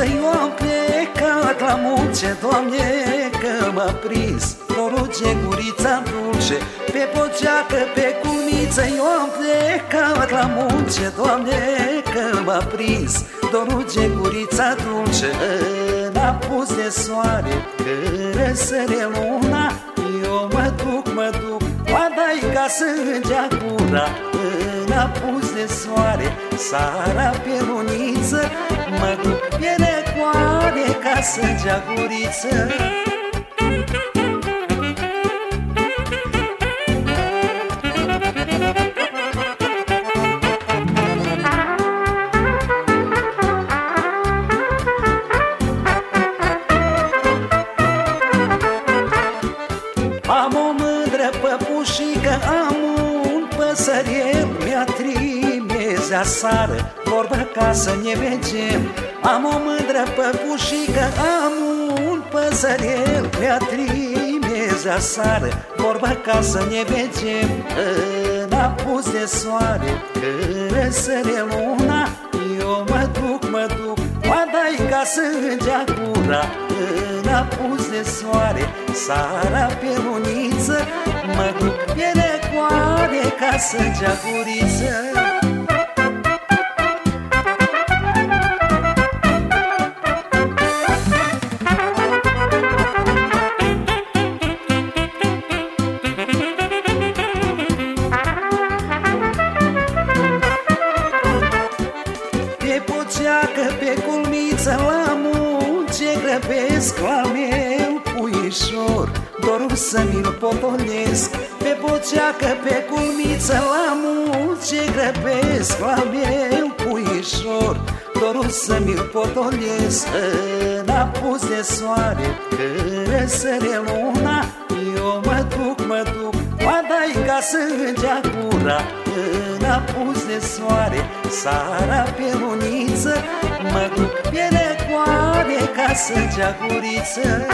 pe culmiță Eu am plecat la munce, Doamne, că m-a prins Doruge gurița dulce Pe poceacă, pe culmiță Eu am plecat la munce, Doamne, că m-a prins Doruge gurița dulce În apus de soare, că răsăre luna Eu mă duc, mă duc, Oadai ca să îngea gura În apus de soare, sara pe luniță Mă duc pe recoare ca să îngea guriță o mândră păpușică, am un păsăriel Mi-a trimis aseară vorba ca să ne vedem Am o mândră păpușică, am un păsăriel Mi-a trimis aseară vorba ca să ne vedem În apus de soare, că răsăre luna Eu mă duc, mă duc, Oadai ca să îngea gura În apus de soare Sara pe luniță Mă duc pe recoare Ca să îngea guriță Pe poceacă, pe culmiță, la munce Grăbesc la meu puișor Dorul să mi-l potolesc Pe poceacă, pe culmiță, la munce Grăbesc. La meu puișor Dorul să mi-l potolesc În apus de soare, că răsăre luna Eu mă duc, mă duc, Oadai ca să îngea gura. În apus de soare, sara pe luniță Mă duc pe recoare ca să îngea guriță